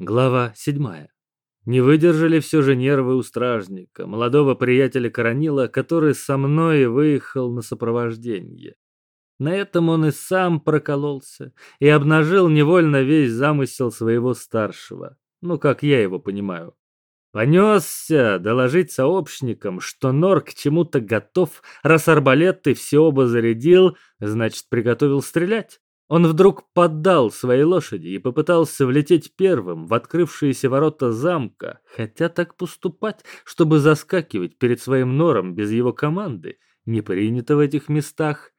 Глава седьмая. Не выдержали все же нервы у стражника, молодого приятеля Коронила, который со мной выехал на сопровождение. На этом он и сам прокололся и обнажил невольно весь замысел своего старшего, ну, как я его понимаю. Понесся доложить сообщникам, что Нор к чему-то готов, раз арбалеты все оба зарядил, значит, приготовил стрелять. Он вдруг поддал своей лошади и попытался влететь первым в открывшиеся ворота замка, хотя так поступать, чтобы заскакивать перед своим нором без его команды, не принято в этих местах.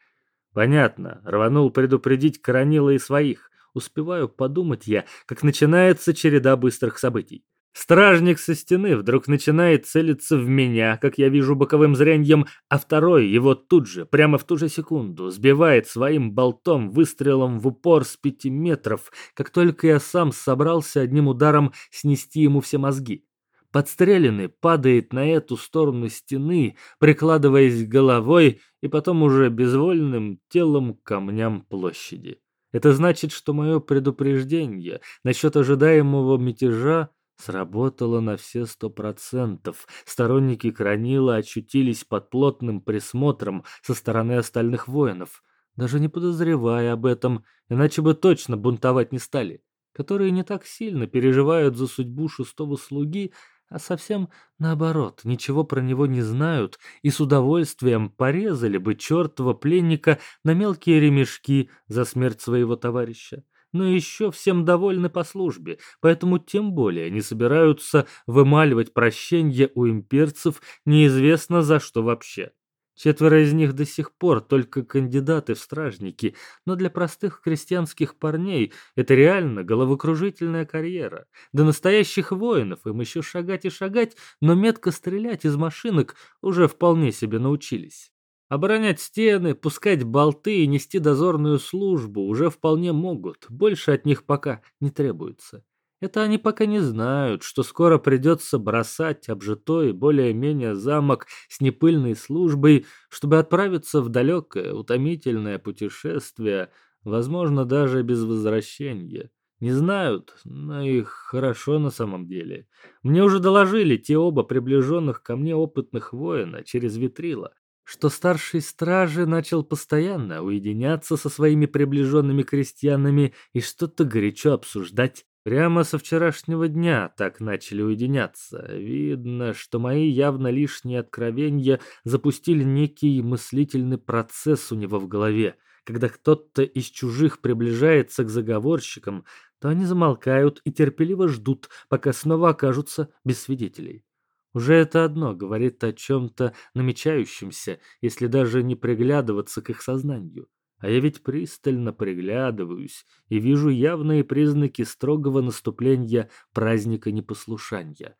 Понятно, рванул предупредить Коронила и своих. Успеваю подумать я, как начинается череда быстрых событий. Стражник со стены вдруг начинает целиться в меня, как я вижу боковым зрением, а второй его тут же, прямо в ту же секунду, сбивает своим болтом выстрелом в упор с пяти метров, как только я сам собрался одним ударом снести ему все мозги. Подстреленный падает на эту сторону стены, прикладываясь головой и потом уже безвольным телом к камням площади. Это значит, что мое предупреждение насчет ожидаемого мятежа Сработало на все сто процентов. Сторонники Кранила очутились под плотным присмотром со стороны остальных воинов, даже не подозревая об этом, иначе бы точно бунтовать не стали, которые не так сильно переживают за судьбу шестого слуги, а совсем наоборот, ничего про него не знают и с удовольствием порезали бы чертова пленника на мелкие ремешки за смерть своего товарища но еще всем довольны по службе, поэтому тем более не собираются вымаливать прощенье у имперцев неизвестно за что вообще. Четверо из них до сих пор только кандидаты в стражники, но для простых крестьянских парней это реально головокружительная карьера. До настоящих воинов им еще шагать и шагать, но метко стрелять из машинок уже вполне себе научились. Оборонять стены, пускать болты и нести дозорную службу уже вполне могут, больше от них пока не требуется. Это они пока не знают, что скоро придется бросать обжитой более-менее замок с непыльной службой, чтобы отправиться в далекое, утомительное путешествие, возможно, даже без возвращения. Не знают, но их хорошо на самом деле. Мне уже доложили те оба приближенных ко мне опытных воина через витрила что старший стражи начал постоянно уединяться со своими приближенными крестьянами и что-то горячо обсуждать. Прямо со вчерашнего дня так начали уединяться. Видно, что мои явно лишние откровения запустили некий мыслительный процесс у него в голове. Когда кто-то из чужих приближается к заговорщикам, то они замолкают и терпеливо ждут, пока снова окажутся без свидетелей. Уже это одно говорит о чем-то намечающемся, если даже не приглядываться к их сознанию. А я ведь пристально приглядываюсь и вижу явные признаки строгого наступления праздника непослушания.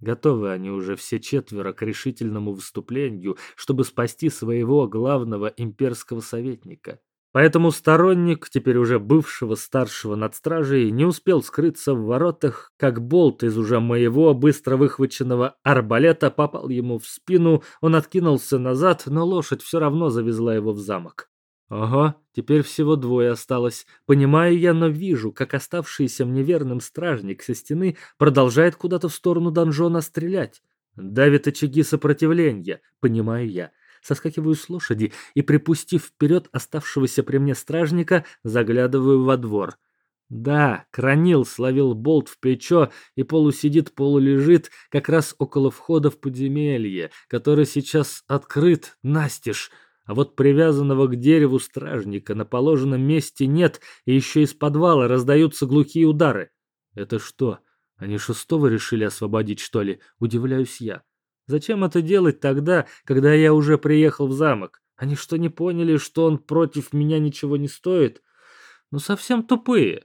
Готовы они уже все четверо к решительному выступлению, чтобы спасти своего главного имперского советника. Поэтому сторонник, теперь уже бывшего старшего над стражей, не успел скрыться в воротах, как болт из уже моего быстро выхваченного арбалета попал ему в спину, он откинулся назад, но лошадь все равно завезла его в замок. Ага, теперь всего двое осталось. Понимаю я, но вижу, как оставшийся мне верным стражник со стены продолжает куда-то в сторону донжона стрелять. Давит очаги сопротивления, понимаю я соскакиваю с лошади и, припустив вперед оставшегося при мне стражника, заглядываю во двор. Да, Кранил словил болт в плечо и полусидит, полулежит как раз около входа в подземелье, который сейчас открыт настежь. А вот привязанного к дереву стражника на положенном месте нет, и еще из подвала раздаются глухие удары. Это что, они шестого решили освободить, что ли? Удивляюсь я. Зачем это делать тогда, когда я уже приехал в замок? Они что, не поняли, что он против меня ничего не стоит? Ну, совсем тупые.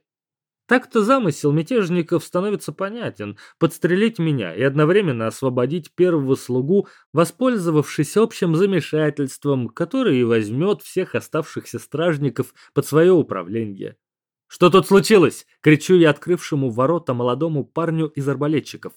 Так-то замысел мятежников становится понятен. Подстрелить меня и одновременно освободить первого слугу, воспользовавшись общим замешательством, который и возьмет всех оставшихся стражников под свое управление. «Что тут случилось?» — кричу я открывшему ворота молодому парню из арбалетчиков.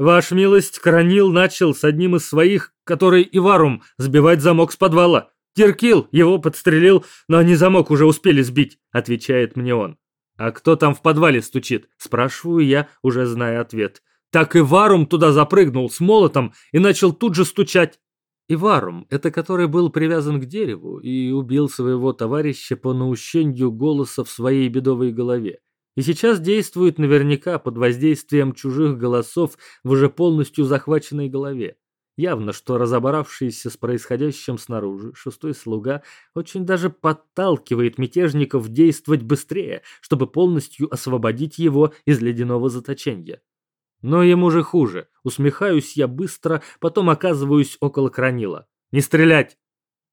Ваш милость, Кранил начал с одним из своих, который Иварум, сбивать замок с подвала. Теркил его подстрелил, но они замок уже успели сбить, отвечает мне он. «А кто там в подвале стучит?» – спрашиваю я, уже зная ответ. Так и Варум туда запрыгнул с молотом и начал тут же стучать. И Варум, это который был привязан к дереву и убил своего товарища по наущению голоса в своей бедовой голове. И сейчас действует наверняка под воздействием чужих голосов в уже полностью захваченной голове. Явно, что разобравшийся с происходящим снаружи шестой слуга очень даже подталкивает мятежников действовать быстрее, чтобы полностью освободить его из ледяного заточения. Но ему же хуже. Усмехаюсь я быстро, потом оказываюсь около Кранила. «Не стрелять!»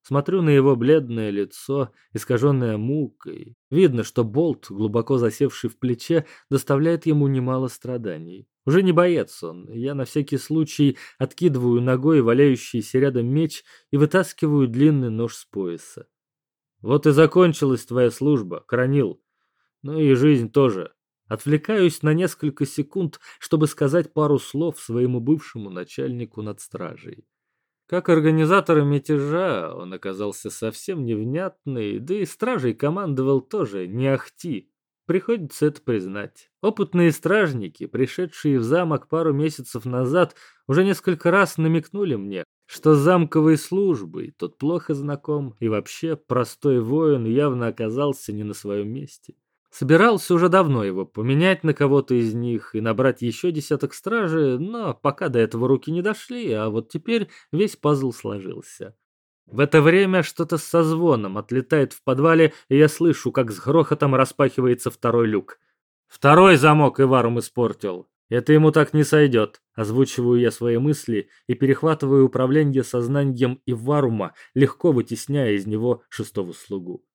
Смотрю на его бледное лицо, искаженное мукой. Видно, что болт, глубоко засевший в плече, доставляет ему немало страданий. Уже не боец он. Я на всякий случай откидываю ногой валяющийся рядом меч и вытаскиваю длинный нож с пояса. Вот и закончилась твоя служба, Кранил. Ну и жизнь тоже. Отвлекаюсь на несколько секунд, чтобы сказать пару слов своему бывшему начальнику над стражей. Как организатор мятежа он оказался совсем невнятный, да и стражей командовал тоже не ахти. Приходится это признать. Опытные стражники, пришедшие в замок пару месяцев назад, уже несколько раз намекнули мне, что с замковой службой тот плохо знаком, и вообще простой воин явно оказался не на своем месте. Собирался уже давно его поменять на кого-то из них и набрать еще десяток стражи, но пока до этого руки не дошли, а вот теперь весь пазл сложился. В это время что-то со звоном отлетает в подвале, и я слышу, как с грохотом распахивается второй люк. Второй замок Иварум испортил. Это ему так не сойдет. Озвучиваю я свои мысли и перехватываю управление сознанием Иварума, легко вытесняя из него шестого слугу.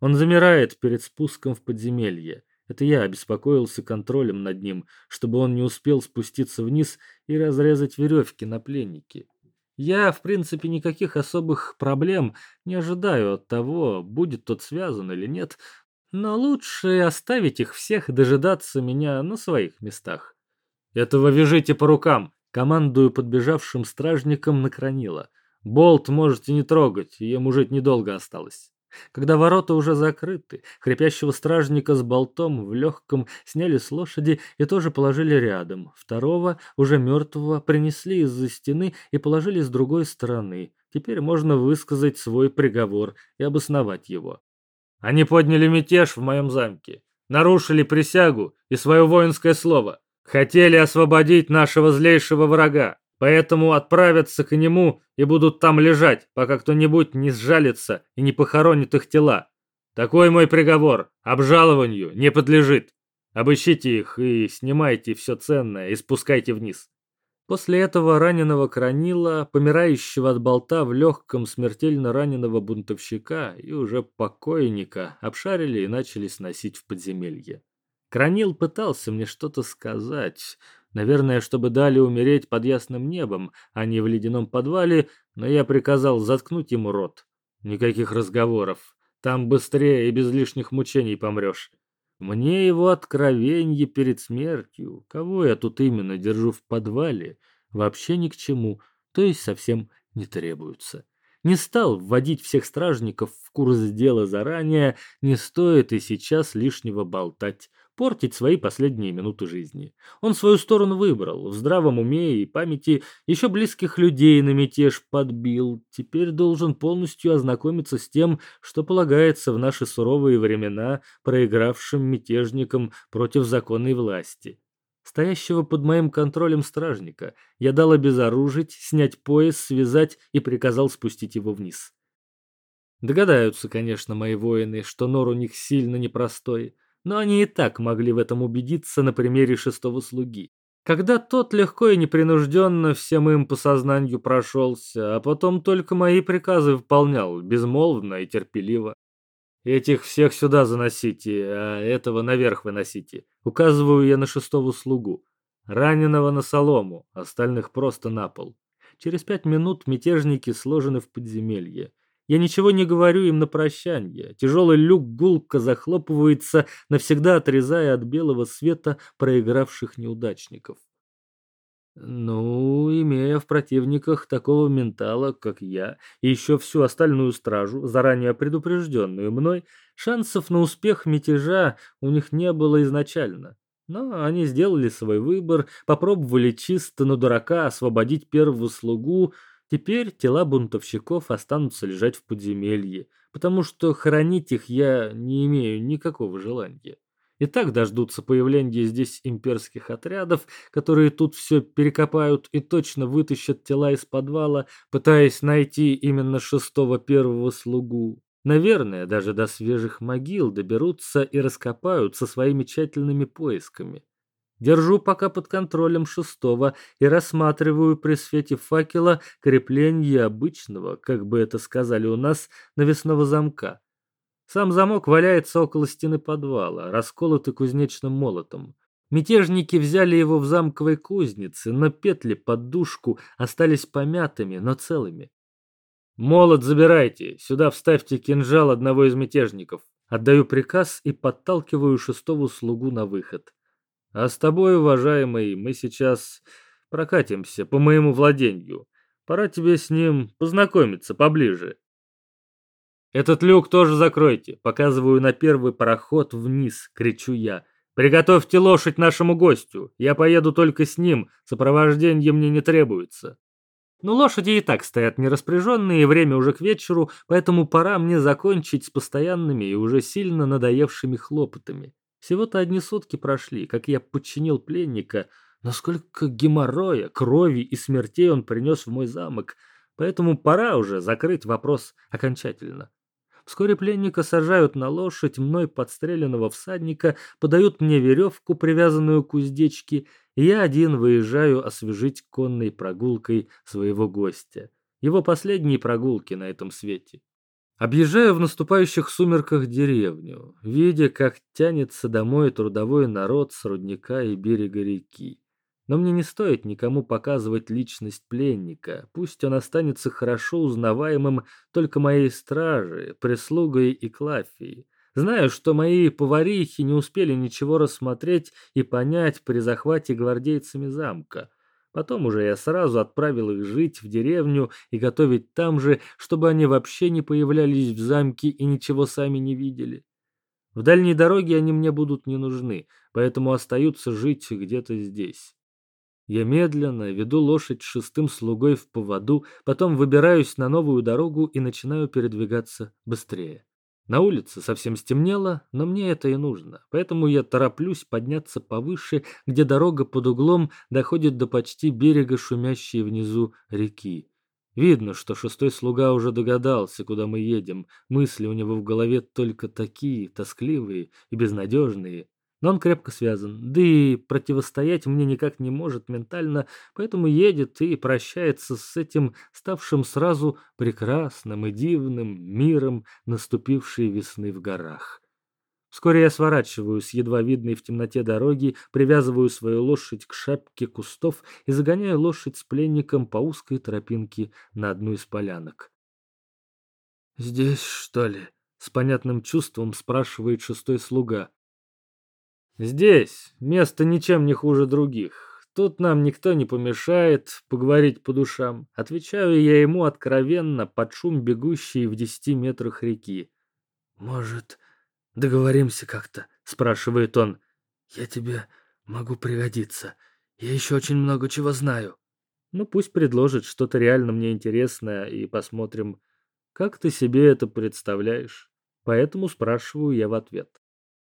Он замирает перед спуском в подземелье. Это я обеспокоился контролем над ним, чтобы он не успел спуститься вниз и разрезать веревки на пленнике. Я, в принципе, никаких особых проблем не ожидаю от того, будет тот связан или нет, но лучше оставить их всех дожидаться меня на своих местах. «Этого вяжите по рукам!» — командую подбежавшим стражникам на Кранила. «Болт можете не трогать, ему жить недолго осталось». Когда ворота уже закрыты, хрипящего стражника с болтом в легком сняли с лошади и тоже положили рядом. Второго, уже мертвого, принесли из-за стены и положили с другой стороны. Теперь можно высказать свой приговор и обосновать его. Они подняли мятеж в моем замке, нарушили присягу и свое воинское слово. Хотели освободить нашего злейшего врага. Поэтому отправятся к нему и будут там лежать, пока кто-нибудь не сжалится и не похоронит их тела. Такой мой приговор. Обжалованию не подлежит. Обыщите их и снимайте все ценное и спускайте вниз. После этого раненого Кранила, помирающего от болта в легком смертельно раненого бунтовщика и уже покойника, обшарили и начали сносить в подземелье. Кранил пытался мне что-то сказать, Наверное, чтобы дали умереть под ясным небом, а не в ледяном подвале, но я приказал заткнуть ему рот. Никаких разговоров. Там быстрее и без лишних мучений помрешь. Мне его откровенье перед смертью, кого я тут именно держу в подвале, вообще ни к чему, то есть совсем не требуются. Не стал вводить всех стражников в курс дела заранее, не стоит и сейчас лишнего болтать портить свои последние минуты жизни. Он свою сторону выбрал, в здравом уме и памяти еще близких людей на мятеж подбил, теперь должен полностью ознакомиться с тем, что полагается в наши суровые времена проигравшим мятежникам против законной власти. Стоящего под моим контролем стражника я дал обезоружить, снять пояс, связать и приказал спустить его вниз. Догадаются, конечно, мои воины, что нор у них сильно непростой, но они и так могли в этом убедиться на примере шестого слуги. Когда тот легко и непринужденно всем им по сознанию прошелся, а потом только мои приказы выполнял, безмолвно и терпеливо. Этих всех сюда заносите, а этого наверх выносите. Указываю я на шестого слугу. Раненого на солому, остальных просто на пол. Через пять минут мятежники сложены в подземелье. Я ничего не говорю им на прощание. Тяжелый люк гулко захлопывается, навсегда отрезая от белого света проигравших неудачников. Ну, имея в противниках такого ментала, как я, и еще всю остальную стражу, заранее предупрежденную мной, шансов на успех мятежа у них не было изначально. Но они сделали свой выбор, попробовали чисто на дурака освободить первого слугу, теперь тела бунтовщиков останутся лежать в подземелье, потому что хоронить их я не имею никакого желания. И так дождутся появления здесь имперских отрядов, которые тут все перекопают и точно вытащат тела из подвала, пытаясь найти именно шестого первого слугу. Наверное, даже до свежих могил доберутся и раскопают со своими тщательными поисками. Держу пока под контролем шестого и рассматриваю при свете факела крепление обычного, как бы это сказали у нас, навесного замка. Сам замок валяется около стены подвала, расколотый кузнечным молотом. Мятежники взяли его в замковой кузнице, но петли под душку остались помятыми, но целыми. «Молот забирайте, сюда вставьте кинжал одного из мятежников». Отдаю приказ и подталкиваю шестого слугу на выход. «А с тобой, уважаемый, мы сейчас прокатимся по моему владению. Пора тебе с ним познакомиться поближе». «Этот люк тоже закройте!» Показываю на первый пароход вниз, кричу я. «Приготовьте лошадь нашему гостю. Я поеду только с ним, сопровождение мне не требуется». Но лошади и так стоят нераспряженные, время уже к вечеру, поэтому пора мне закончить с постоянными и уже сильно надоевшими хлопотами. Всего-то одни сутки прошли, как я подчинил пленника, насколько геморроя, крови и смертей он принес в мой замок, поэтому пора уже закрыть вопрос окончательно. Вскоре пленника сажают на лошадь, мной подстреленного всадника, подают мне веревку, привязанную к уздечке, и я один выезжаю освежить конной прогулкой своего гостя. Его последние прогулки на этом свете. Объезжаю в наступающих сумерках деревню, видя, как тянется домой трудовой народ с рудника и берега реки. Но мне не стоит никому показывать личность пленника. Пусть он останется хорошо узнаваемым только моей страже, прислугой и клафией. Знаю, что мои поварихи не успели ничего рассмотреть и понять при захвате гвардейцами замка. Потом уже я сразу отправил их жить в деревню и готовить там же, чтобы они вообще не появлялись в замке и ничего сами не видели. В дальней дороге они мне будут не нужны, поэтому остаются жить где-то здесь. Я медленно веду лошадь шестым слугой в поводу, потом выбираюсь на новую дорогу и начинаю передвигаться быстрее. На улице совсем стемнело, но мне это и нужно, поэтому я тороплюсь подняться повыше, где дорога под углом доходит до почти берега шумящей внизу реки. Видно, что шестой слуга уже догадался, куда мы едем. Мысли у него в голове только такие, тоскливые и безнадежные но он крепко связан. Да и противостоять мне никак не может ментально, поэтому едет и прощается с этим ставшим сразу прекрасным и дивным миром наступившей весны в горах. Вскоре я сворачиваю с едва видной в темноте дороги, привязываю свою лошадь к шапке кустов и загоняю лошадь с пленником по узкой тропинке на одну из полянок. «Здесь, что ли?» — с понятным чувством спрашивает шестой слуга. Здесь место ничем не хуже других. Тут нам никто не помешает поговорить по душам. Отвечаю я ему откровенно под шум бегущей в десяти метрах реки. «Может, договоримся как-то?» — спрашивает он. «Я тебе могу пригодиться. Я еще очень много чего знаю». Ну, пусть предложит что-то реально мне интересное, и посмотрим, как ты себе это представляешь. Поэтому спрашиваю я в ответ.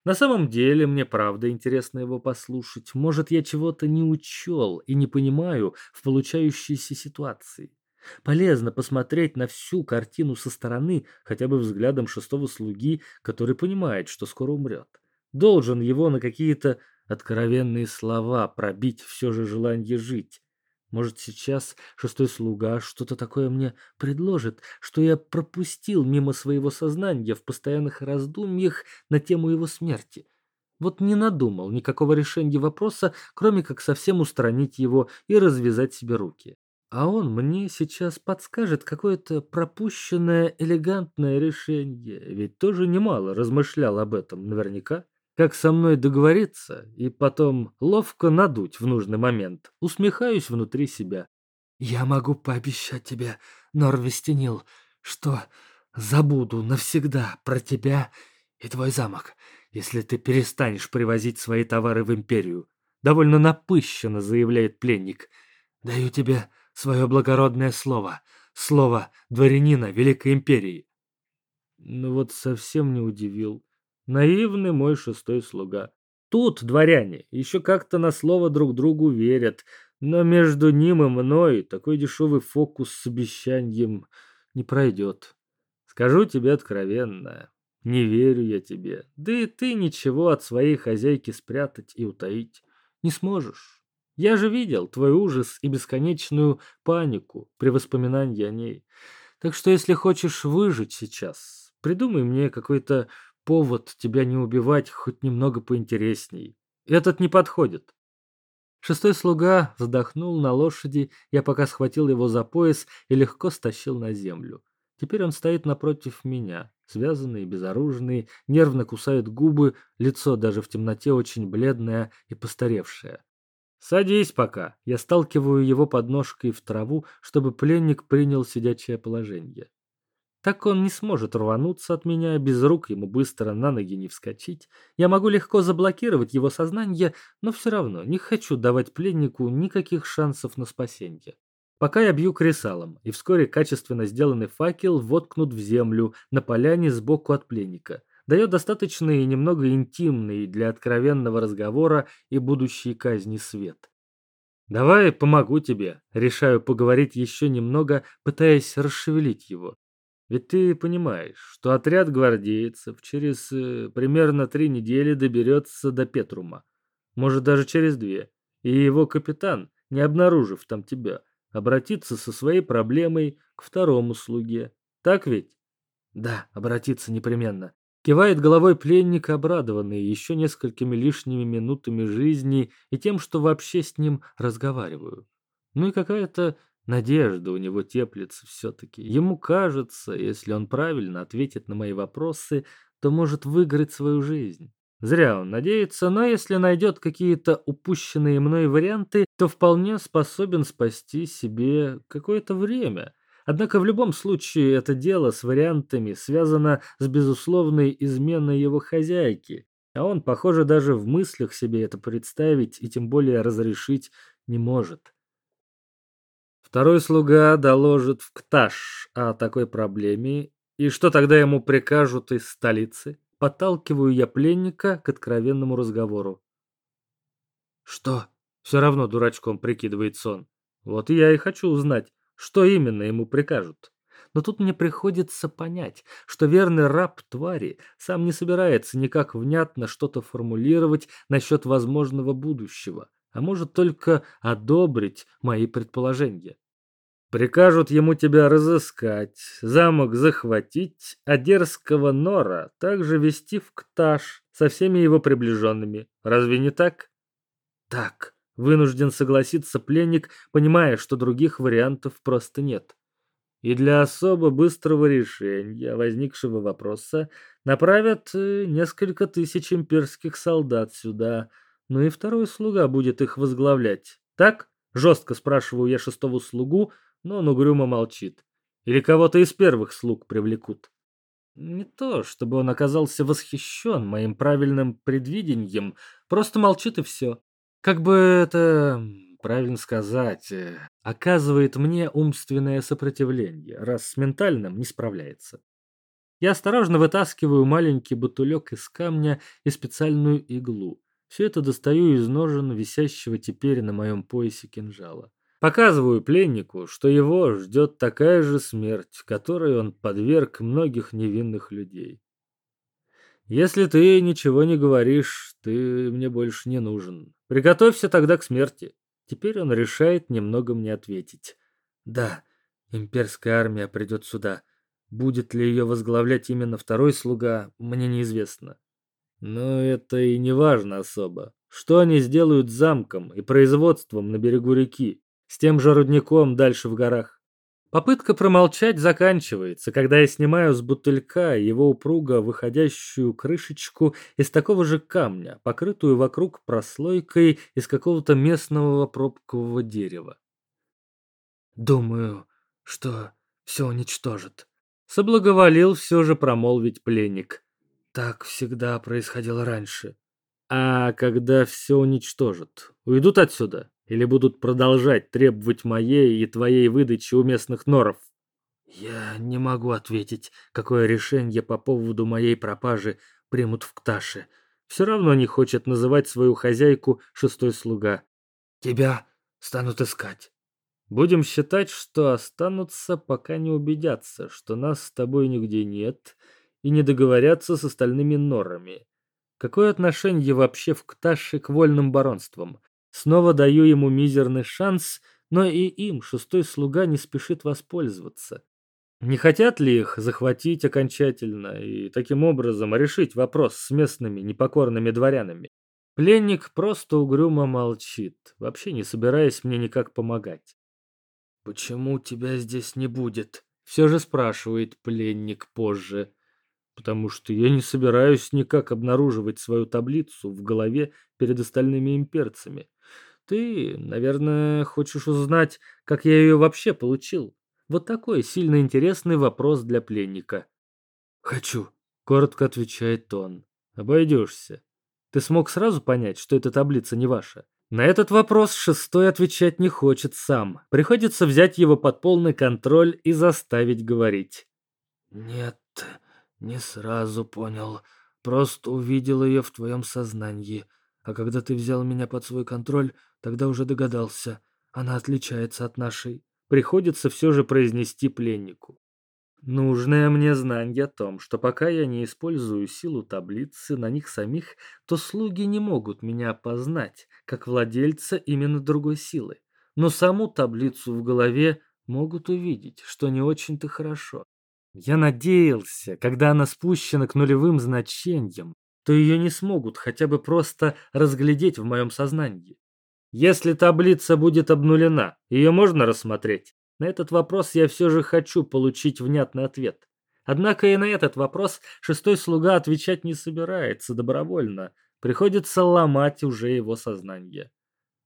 На самом деле, мне правда интересно его послушать. Может, я чего-то не учел и не понимаю в получающейся ситуации. Полезно посмотреть на всю картину со стороны, хотя бы взглядом шестого слуги, который понимает, что скоро умрет. Должен его на какие-то откровенные слова пробить все же желание жить. Может, сейчас шестой слуга что-то такое мне предложит, что я пропустил мимо своего сознания в постоянных раздумьях на тему его смерти. Вот не надумал никакого решения вопроса, кроме как совсем устранить его и развязать себе руки. А он мне сейчас подскажет какое-то пропущенное элегантное решение, ведь тоже немало размышлял об этом наверняка. Как со мной договориться и потом ловко надуть в нужный момент. Усмехаюсь внутри себя. Я могу пообещать тебе, Норвестенил, что забуду навсегда про тебя и твой замок, если ты перестанешь привозить свои товары в империю. Довольно напыщенно заявляет пленник. Даю тебе свое благородное слово, слово дворянина Великой Империи. Ну вот совсем не удивил. Наивный мой шестой слуга. Тут дворяне еще как-то на слово друг другу верят, но между ним и мной такой дешевый фокус с обещанием не пройдет. Скажу тебе откровенно, не верю я тебе, да и ты ничего от своей хозяйки спрятать и утаить не сможешь. Я же видел твой ужас и бесконечную панику при воспоминании о ней. Так что если хочешь выжить сейчас, придумай мне какой-то повод тебя не убивать хоть немного поинтересней. Этот не подходит. Шестой слуга вздохнул на лошади, я пока схватил его за пояс и легко стащил на землю. Теперь он стоит напротив меня, связанный, безоружный, нервно кусает губы, лицо даже в темноте очень бледное и постаревшее. «Садись пока!» Я сталкиваю его подножкой в траву, чтобы пленник принял сидячее положение. Так он не сможет рвануться от меня, без рук ему быстро на ноги не вскочить. Я могу легко заблокировать его сознание, но все равно не хочу давать пленнику никаких шансов на спасение. Пока я бью кресалом, и вскоре качественно сделанный факел воткнут в землю на поляне сбоку от пленника. Дает достаточный и немного интимный для откровенного разговора и будущей казни свет. «Давай помогу тебе», — решаю поговорить еще немного, пытаясь расшевелить его. Ведь ты понимаешь, что отряд гвардейцев через э, примерно три недели доберется до Петрума. Может, даже через две. И его капитан, не обнаружив там тебя, обратится со своей проблемой к второму слуге. Так ведь? Да, обратиться непременно. Кивает головой пленник, обрадованный еще несколькими лишними минутами жизни и тем, что вообще с ним разговариваю. Ну и какая-то Надежда у него теплится все-таки. Ему кажется, если он правильно ответит на мои вопросы, то может выиграть свою жизнь. Зря он надеется, но если найдет какие-то упущенные мной варианты, то вполне способен спасти себе какое-то время. Однако в любом случае это дело с вариантами связано с безусловной изменой его хозяйки, а он, похоже, даже в мыслях себе это представить и тем более разрешить не может. Второй слуга доложит в Кташ о такой проблеме, и что тогда ему прикажут из столицы? Подталкиваю я пленника к откровенному разговору. Что? Все равно дурачком прикидывает сон. Вот я и хочу узнать, что именно ему прикажут. Но тут мне приходится понять, что верный раб твари сам не собирается никак внятно что-то формулировать насчет возможного будущего, а может только одобрить мои предположения. Прикажут ему тебя разыскать, замок захватить, а дерзкого Нора также вести в Кташ со всеми его приближенными. Разве не так? Так, вынужден согласиться пленник, понимая, что других вариантов просто нет. И для особо быстрого решения возникшего вопроса направят э, несколько тысяч имперских солдат сюда, ну и второй слуга будет их возглавлять. Так? Жестко спрашиваю я шестого слугу, но он угрюмо молчит. Или кого-то из первых слуг привлекут. Не то, чтобы он оказался восхищен моим правильным предвидением, просто молчит и все. Как бы это правильно сказать, э, оказывает мне умственное сопротивление, раз с ментальным не справляется. Я осторожно вытаскиваю маленький бутылек из камня и специальную иглу. Все это достаю из ножен, висящего теперь на моем поясе кинжала. Показываю пленнику, что его ждет такая же смерть, которой он подверг многих невинных людей. Если ты ничего не говоришь, ты мне больше не нужен. Приготовься тогда к смерти. Теперь он решает немного мне ответить. Да, имперская армия придет сюда. Будет ли ее возглавлять именно второй слуга, мне неизвестно. Но это и не важно особо. Что они сделают с замком и производством на берегу реки? С тем же рудником дальше в горах. Попытка промолчать заканчивается, когда я снимаю с бутылька его упруго выходящую крышечку из такого же камня, покрытую вокруг прослойкой из какого-то местного пробкового дерева. «Думаю, что все уничтожит», — соблаговолил все же промолвить пленник. «Так всегда происходило раньше». «А когда все уничтожат, уйдут отсюда?» Или будут продолжать требовать моей и твоей выдачи у местных норов? Я не могу ответить, какое решение по поводу моей пропажи примут в Кташе. Все равно не хочет называть свою хозяйку шестой слуга. Тебя станут искать. Будем считать, что останутся, пока не убедятся, что нас с тобой нигде нет, и не договорятся с остальными норами. Какое отношение вообще в Кташе к вольным баронствам? Снова даю ему мизерный шанс, но и им шестой слуга не спешит воспользоваться. Не хотят ли их захватить окончательно и таким образом решить вопрос с местными непокорными дворянами? Пленник просто угрюмо молчит, вообще не собираясь мне никак помогать. «Почему тебя здесь не будет?» Все же спрашивает пленник позже. Потому что я не собираюсь никак обнаруживать свою таблицу в голове перед остальными имперцами. Ты, наверное, хочешь узнать, как я ее вообще получил? Вот такой сильно интересный вопрос для пленника. Хочу, коротко отвечает он. Обойдешься. Ты смог сразу понять, что эта таблица не ваша? На этот вопрос шестой отвечать не хочет сам. Приходится взять его под полный контроль и заставить говорить. Нет, не сразу понял. Просто увидел ее в твоем сознании. А когда ты взял меня под свой контроль, тогда уже догадался. Она отличается от нашей. Приходится все же произнести пленнику. Нужное мне знание о том, что пока я не использую силу таблицы на них самих, то слуги не могут меня опознать, как владельца именно другой силы. Но саму таблицу в голове могут увидеть, что не очень-то хорошо. Я надеялся, когда она спущена к нулевым значениям, то ее не смогут хотя бы просто разглядеть в моем сознании. Если таблица будет обнулена, ее можно рассмотреть? На этот вопрос я все же хочу получить внятный ответ. Однако и на этот вопрос шестой слуга отвечать не собирается добровольно. Приходится ломать уже его сознание.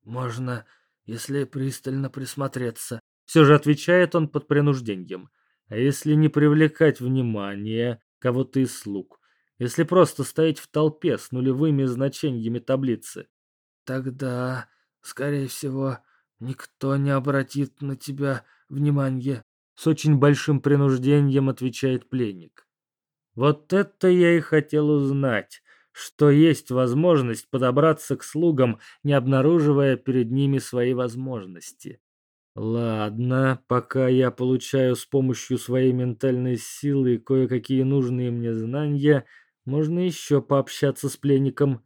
«Можно, если пристально присмотреться», — все же отвечает он под принуждением. «А если не привлекать внимание кого-то из слуг? если просто стоять в толпе с нулевыми значениями таблицы. Тогда, скорее всего, никто не обратит на тебя внимания. С очень большим принуждением отвечает пленник. Вот это я и хотел узнать, что есть возможность подобраться к слугам, не обнаруживая перед ними свои возможности. Ладно, пока я получаю с помощью своей ментальной силы кое-какие нужные мне знания, можно еще пообщаться с пленником.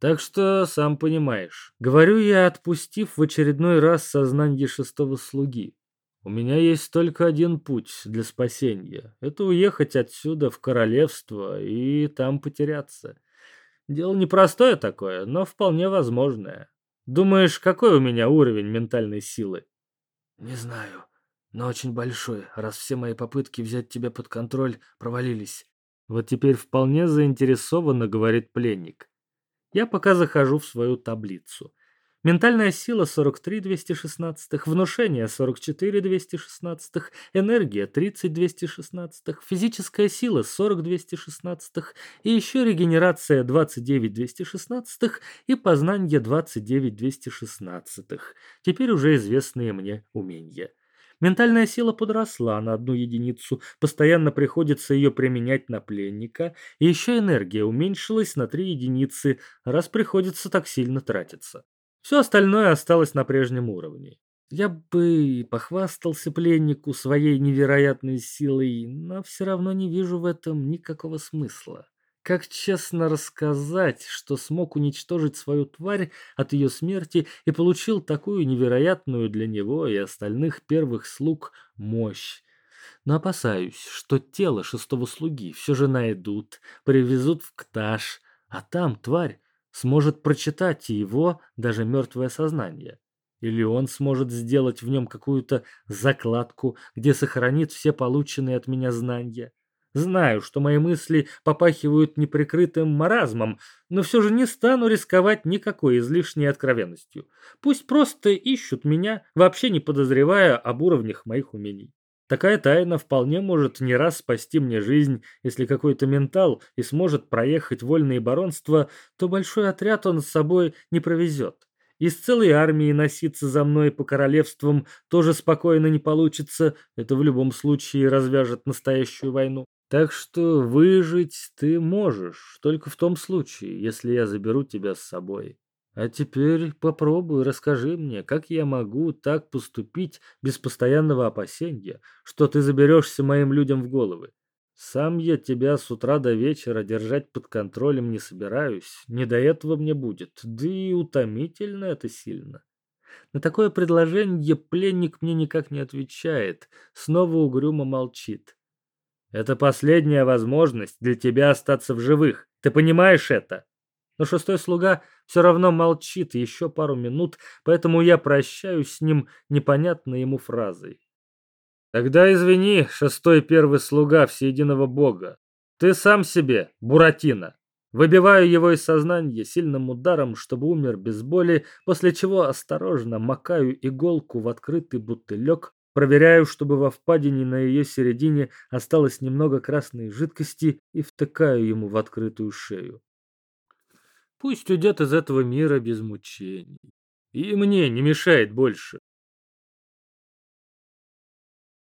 Так что, сам понимаешь, говорю я, отпустив в очередной раз сознание шестого слуги. У меня есть только один путь для спасения. Это уехать отсюда в королевство и там потеряться. Дело непростое такое, но вполне возможное. Думаешь, какой у меня уровень ментальной силы? Не знаю, но очень большой, раз все мои попытки взять тебя под контроль провалились. Вот теперь вполне заинтересованно говорит пленник. Я пока захожу в свою таблицу. Ментальная сила 43 216, внушение 44 216, энергия 30 216, физическая сила 40 216 и еще регенерация 29 216 и познание 29 216. Теперь уже известные мне умения. Ментальная сила подросла на одну единицу, постоянно приходится ее применять на пленника, и еще энергия уменьшилась на три единицы, раз приходится так сильно тратиться. Все остальное осталось на прежнем уровне. Я бы похвастался пленнику своей невероятной силой, но все равно не вижу в этом никакого смысла. Как честно рассказать, что смог уничтожить свою тварь от ее смерти и получил такую невероятную для него и остальных первых слуг мощь? Но опасаюсь, что тело шестого слуги все же найдут, привезут в Кташ, а там тварь сможет прочитать его даже мертвое сознание. Или он сможет сделать в нем какую-то закладку, где сохранит все полученные от меня знания. Знаю, что мои мысли попахивают неприкрытым маразмом, но все же не стану рисковать никакой излишней откровенностью. Пусть просто ищут меня, вообще не подозревая об уровнях моих умений. Такая тайна вполне может не раз спасти мне жизнь, если какой-то ментал и сможет проехать вольные баронства, то большой отряд он с собой не провезет. Из целой армии носиться за мной по королевствам тоже спокойно не получится, это в любом случае развяжет настоящую войну. Так что выжить ты можешь, только в том случае, если я заберу тебя с собой. А теперь попробуй, расскажи мне, как я могу так поступить без постоянного опасения, что ты заберешься моим людям в головы. Сам я тебя с утра до вечера держать под контролем не собираюсь, не до этого мне будет, да и утомительно это сильно. На такое предложение пленник мне никак не отвечает, снова угрюмо молчит. Это последняя возможность для тебя остаться в живых. Ты понимаешь это? Но шестой слуга все равно молчит еще пару минут, поэтому я прощаюсь с ним непонятной ему фразой. Тогда извини, шестой первый слуга всеединого бога. Ты сам себе, Буратино. Выбиваю его из сознания сильным ударом, чтобы умер без боли, после чего осторожно макаю иголку в открытый бутылек Проверяю, чтобы во впадине на ее середине осталось немного красной жидкости и втыкаю ему в открытую шею. Пусть уйдет из этого мира без мучений. И мне не мешает больше.